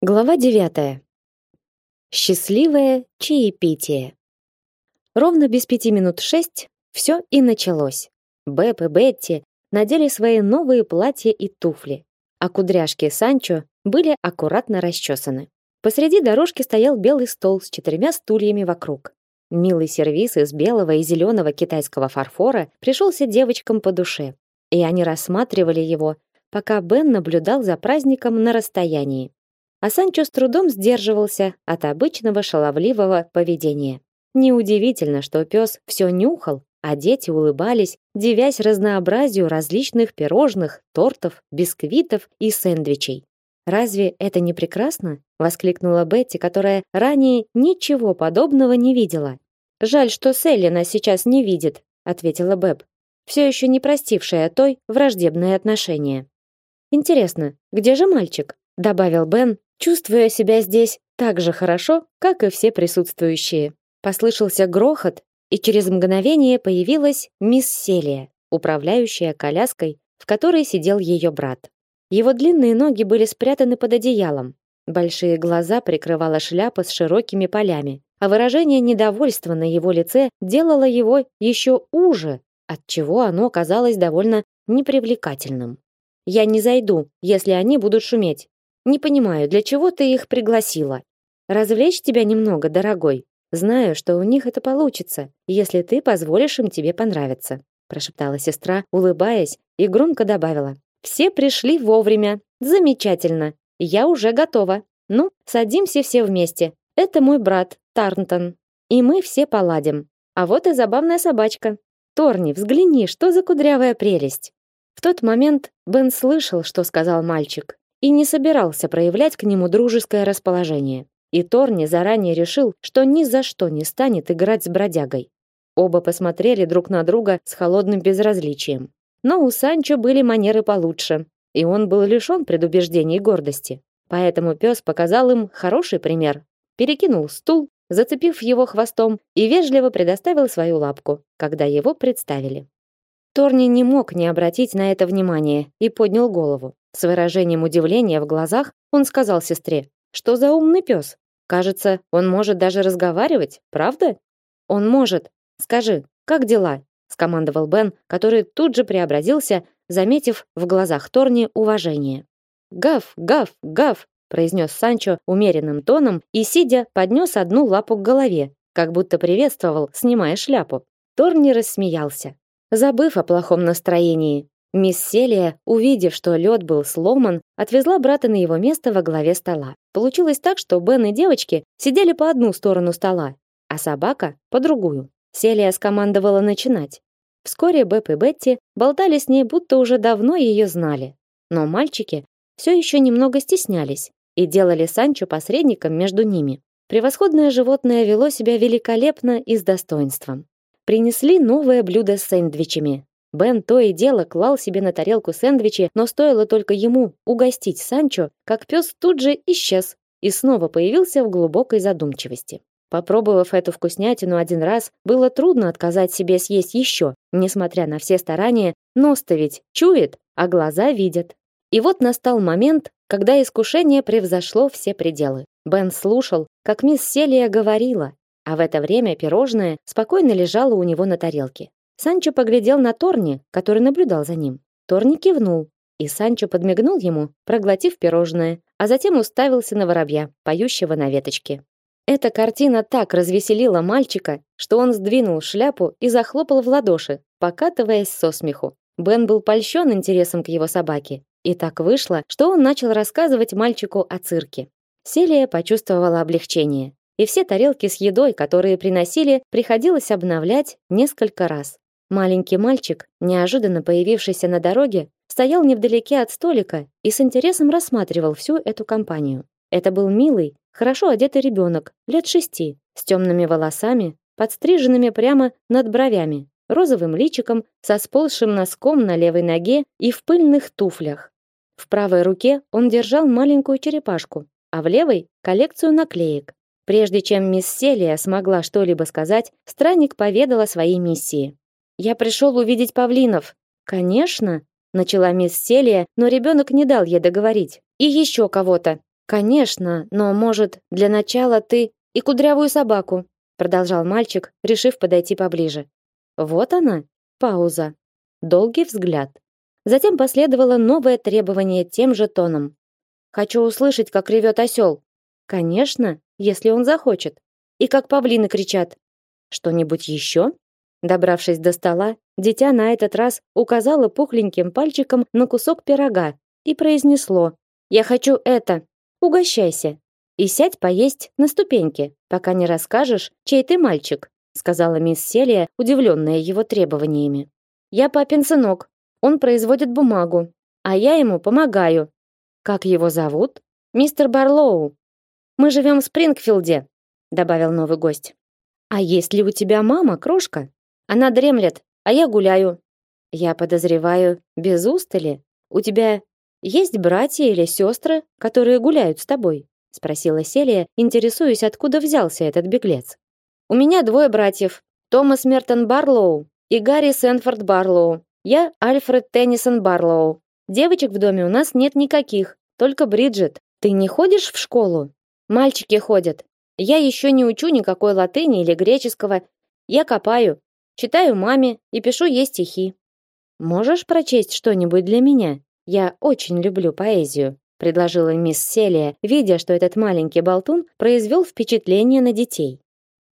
Глава 9. Счастливое чаепитие. Ровно без пяти минут шесть все и началось. Бэп и Бетти надели свои новые платья и туфли, а кудряшки Санчо были аккуратно расчесаны. Посреди дорожки стоял белый стол с четырьмя стульями вокруг. Милый сервиз из белого и зеленого китайского фарфора пришелся девочкам по душе, и они рассматривали его, пока Бен наблюдал за праздником на расстоянии а Санчо с трудом сдерживался от обычного шаловливого поведения. Неудивительно, что пес все нюхал, а дети улыбались, дивясь разнообразию различных пирожных, тортов, бисквитов и сэндвичей. «Разве это не прекрасно?» — воскликнула Бетти, которая ранее ничего подобного не видела. «Жаль, что Селлина сейчас не видит», — ответила Бэб, все еще не простившая той враждебное отношение. «Интересно, где же мальчик?» — добавил Бен, чувствуя себя здесь так же хорошо, как и все присутствующие. Послышался грохот, и через мгновение появилась мисс Селия, управляющая коляской, в которой сидел ее брат. Его длинные ноги были спрятаны под одеялом. Большие глаза прикрывала шляпа с широкими полями, а выражение недовольства на его лице делало его еще уже, отчего оно казалось довольно непривлекательным. Я не зайду, если они будут шуметь, не понимаю, для чего ты их пригласила? Развлечь тебя немного, дорогой. Знаю, что у них это получится, если ты позволишь им тебе понравиться, прошептала сестра, улыбаясь, и громко добавила: Все пришли вовремя. Замечательно. Я уже готова. Ну, садимся все вместе. Это мой брат Тарнтон, и мы все поладим. А вот и забавная собачка. Торни, взгляни, что за кудрявая прелесть. В тот момент Бен слышал, что сказал мальчик, и не собирался проявлять к нему дружеское расположение. И Торни заранее решил, что ни за что не станет играть с бродягой. Оба посмотрели друг на друга с холодным безразличием. Но у Санчо были манеры получше, и он был лишен предубеждений и гордости. Поэтому пес показал им хороший пример. Перекинул стул, зацепив его хвостом, и вежливо предоставил свою лапку, когда его представили. Торни не мог не обратить на это внимания и поднял голову. С выражением удивления в глазах он сказал сестре, что за умный пес. Кажется, он может даже разговаривать, правда? Он может. Скажи, как дела? скомандовал Бен, который тут же преобразился, заметив в глазах Торни уважение. Гав, гав, гав, произнес Санчо умеренным тоном и сидя поднес одну лапу к голове, как будто приветствовал, снимая шляпу. Торни рассмеялся, забыв о плохом настроении. Мисс Селия, увидев, что лед был сломан, отвезла брата на его место во главе стола. Получилось так, что Бен и девочки сидели по одну сторону стола, а собака по другую. Селия скомандовала начинать. Вскоре Бэп и Бетти болтали с ней, будто уже давно ее знали. Но мальчики все еще немного стеснялись и делали Санчо посредником между ними. Превосходное животное вело себя великолепно и с достоинством. Принесли новое блюдо с сэндвичами, Бен то и дело клал себе на тарелку сэндвичи, но стоило только ему угостить Санчо, как пес тут же исчез и снова появился в глубокой задумчивости. Попробовав эту вкуснятину один раз, было трудно отказать себе съесть еще, несмотря на все старания, нос-то ведь чует, а глаза видят. И вот настал момент, когда искушение превзошло все пределы. Бен слушал, как мисс Селия говорила, а в это время пирожное спокойно лежало у него на тарелке. Санчо поглядел на Торни, который наблюдал за ним. Торни кивнул, и Санчо подмигнул ему, проглотив пирожное, а затем уставился на воробья, поющего на веточке. Эта картина так развеселила мальчика, что он сдвинул шляпу и захлопал в ладоши, покатываясь со смеху. Бен был польщен интересом к его собаке, и так вышло, что он начал рассказывать мальчику о цирке. Селия почувствовала облегчение, и все тарелки с едой, которые приносили, приходилось обновлять несколько раз. Маленький мальчик, неожиданно появившийся на дороге, стоял невдалеке от столика и с интересом рассматривал всю эту компанию. Это был милый, хорошо одетый ребенок, лет шести, с темными волосами, подстриженными прямо над бровями, розовым личиком, со сползшим носком на левой ноге и в пыльных туфлях. В правой руке он держал маленькую черепашку, а в левой — коллекцию наклеек. Прежде чем мисс Селия смогла что-либо сказать, странник поведал о своей миссии. Я пришел увидеть павлинов. Конечно, начала мисс Селия, но ребенок не дал ей договорить. И еще кого-то. Конечно, но, может, для начала ты и кудрявую собаку, продолжал мальчик, решив подойти поближе. Вот она, пауза. Долгий взгляд. Затем последовало новое требование тем же тоном. Хочу услышать, как ревет осел. Конечно, если он захочет. И как павлины кричат. Что-нибудь еще? Добравшись до стола, дитя на этот раз указало пухленьким пальчиком на кусок пирога и произнесло: "Я хочу это. Угощайся и сядь поесть на ступеньке, пока не расскажешь, чей ты мальчик", сказала мисс Селия, удивленная его требованиями. "Я папин сынок. Он производит бумагу, а я ему помогаю. Как его зовут? Мистер Барлоу. Мы живем в Спрингфилде", добавил новый гость. А есть ли у тебя мама, крошка? Она дремлет, а я гуляю. Я подозреваю, без устали. У тебя есть братья или сестры, которые гуляют с тобой? спросила Селия, интересуясь, откуда взялся этот беглец. У меня двое братьев: Томас Мертон Барлоу и Гарри Сенфорд Барлоу. Я Альфред Теннисон Барлоу. Девочек в доме у нас нет никаких, только Бриджит. Ты не ходишь в школу? Мальчики ходят. Я еще не учу никакой латыни или греческого. Я копаю, Читаю маме и пишу ей стихи. Можешь прочесть что-нибудь для меня? Я очень люблю поэзию, предложила мисс Селия, видя, что этот маленький болтун произвел впечатление на детей.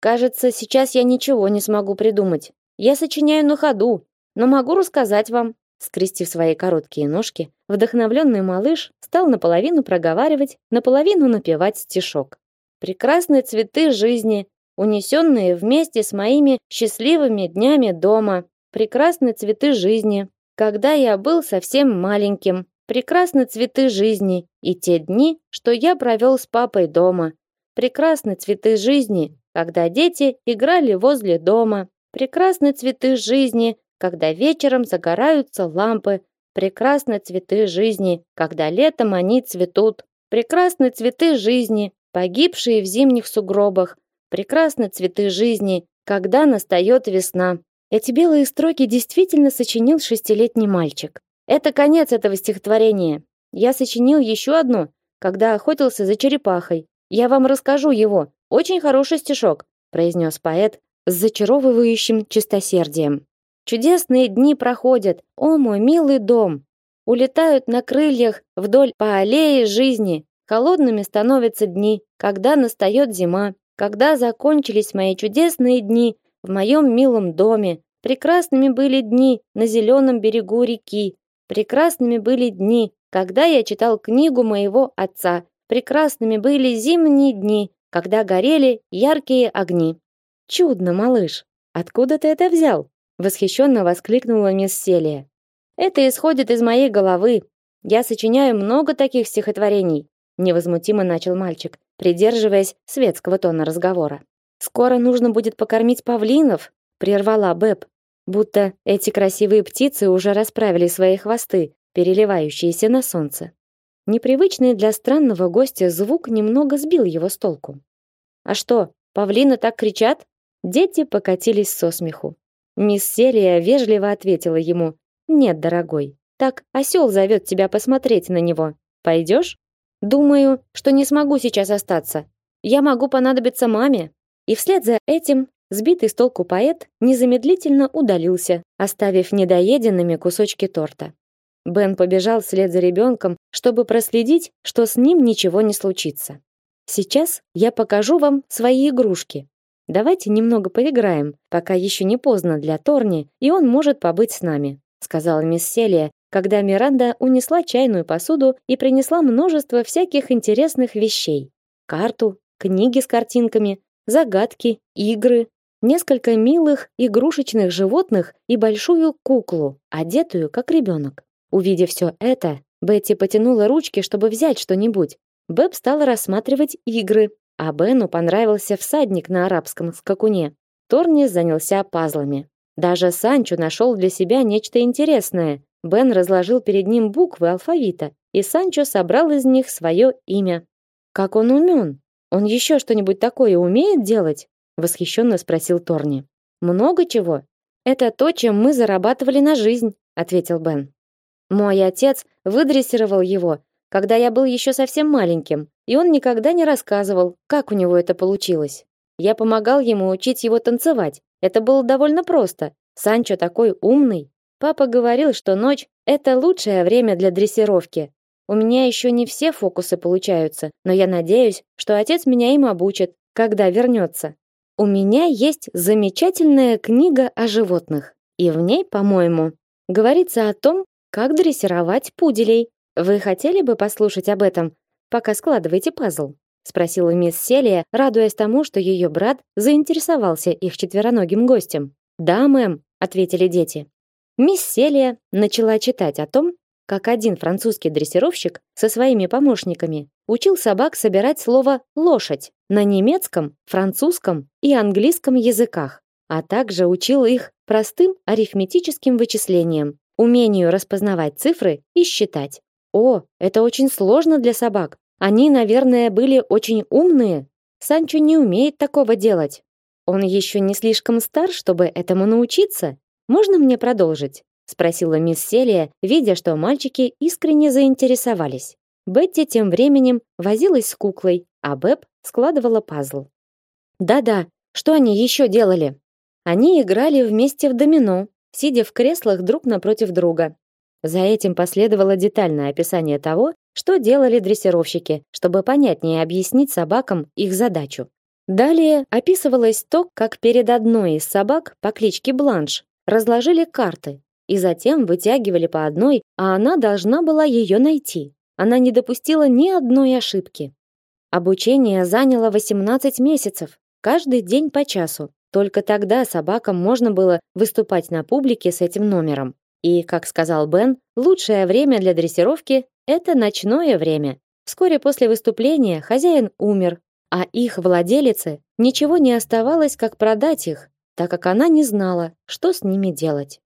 Кажется, сейчас я ничего не смогу придумать. Я сочиняю на ходу, но могу рассказать вам. Скрестив свои короткие ножки, вдохновленный малыш стал наполовину проговаривать, наполовину напевать стишок. Прекрасные цветы жизни, унесенные вместе с моими счастливыми днями дома, прекрасные цветы жизни, когда я был совсем маленьким, прекрасные цветы жизни и те дни, что я провел с папой дома, прекрасные цветы жизни, когда дети играли возле дома, прекрасные цветы жизни, когда вечером загораются лампы, прекрасные цветы жизни, когда летом они цветут, прекрасные цветы жизни, погибшие в зимних сугробах, прекрасны цветы жизни, когда настает весна. Эти белые строки действительно сочинил шестилетний мальчик. Это конец этого стихотворения. Я сочинил еще одно, когда охотился за черепахой. Я вам расскажу его. Очень хороший стишок, произнес поэт с зачаровывающим чистосердием. Чудесные дни проходят, о мой милый дом. Улетают на крыльях вдоль по аллее жизни. Холодными становятся дни, когда настает зима. Когда закончились мои чудесные дни в моем милом доме, прекрасными были дни на зеленом берегу реки, прекрасными были дни, когда я читал книгу моего отца, прекрасными были зимние дни, когда горели яркие огни. Чудно, малыш. Откуда ты это взял? Восхищенно воскликнула мисс Селия. Это исходит из моей головы. Я сочиняю много таких стихотворений, невозмутимо начал мальчик придерживаясь светского тона разговора. Скоро нужно будет покормить павлинов, прервала Бэб, будто эти красивые птицы уже расправили свои хвосты, переливающиеся на солнце. Непривычный для странного гостя звук немного сбил его с толку. А что, павлины так кричат? Дети покатились со смеху. Мисс Селия вежливо ответила ему: "Нет, дорогой. Так осел зовет тебя посмотреть на него. Пойдешь?» Думаю, что не смогу сейчас остаться. Я могу понадобиться маме. И вслед за этим сбитый с толку поэт незамедлительно удалился, оставив недоеденными кусочки торта. Бен побежал вслед за ребенком, чтобы проследить, что с ним ничего не случится. Сейчас я покажу вам свои игрушки. Давайте немного поиграем, пока еще не поздно для Торни, и он может побыть с нами, сказала мисс Селия, когда Миранда унесла чайную посуду и принесла множество всяких интересных вещей: карту, книги с картинками, загадки, игры, несколько милых игрушечных животных и большую куклу, одетую как ребенок. Увидев все это, Бетти потянула ручки, чтобы взять что-нибудь. Бэб стала рассматривать игры, а Бену понравился всадник на арабском скакуне. Торни занялся пазлами. Даже Санчо нашел для себя нечто интересное Бен разложил перед ним буквы алфавита, и Санчо собрал из них свое имя. Как он умен? Он еще что-нибудь такое умеет делать? восхищенно спросил Торни. Много чего. Это то, чем мы зарабатывали на жизнь, ответил Бен. Мой отец выдрессировал его, когда я был еще совсем маленьким, и он никогда не рассказывал, как у него это получилось. Я помогал ему учить его танцевать. Это было довольно просто. Санчо такой умный. Папа говорил, что ночь это лучшее время для дрессировки. У меня еще не все фокусы получаются, но я надеюсь, что отец меня им обучит, когда вернется. У меня есть замечательная книга о животных, и в ней, по-моему, говорится о том, как дрессировать пуделей. Вы хотели бы послушать об этом, пока складываете пазл? спросила мисс Селия, радуясь тому, что ее брат заинтересовался их четвероногим гостем. "Да, мэм", ответили дети. Мисс Селия начала читать о том, как один французский дрессировщик со своими помощниками учил собак собирать слово лошадь на немецком, французском и английском языках, а также учил их простым арифметическим вычислениям, умению распознавать цифры и считать. О, это очень сложно для собак. Они, наверное, были очень умные. Санчо не умеет такого делать. Он еще не слишком стар, чтобы этому научиться. Можно мне продолжить? спросила мисс Селия, видя, что мальчики искренне заинтересовались. Бетти тем временем возилась с куклой, а Бэб складывала пазл. Да-да, что они еще делали? Они играли вместе в домино, сидя в креслах друг напротив друга. За этим последовало детальное описание того, что делали дрессировщики, чтобы понятнее объяснить собакам их задачу. Далее описывалось то, как перед одной из собак по кличке Бланш разложили карты, и затем вытягивали по одной, а она должна была ее найти. Она не допустила ни одной ошибки. Обучение заняло 18 месяцев, каждый день по часу. Только тогда собакам можно было выступать на публике с этим номером. И, как сказал Бен, лучшее время для дрессировки это ночное время. Вскоре после выступления хозяин умер, а их владелице ничего не оставалось, как продать их, так как она не знала, что с ними делать.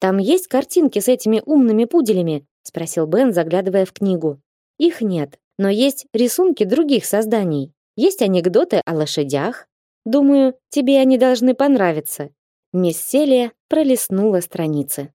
Там есть картинки с этими умными пуделями, спросил Бен, заглядывая в книгу. Их нет, но есть рисунки других созданий. Есть анекдоты о лошадях. Думаю, тебе они должны понравиться. Мисс Селия пролистнула страницы.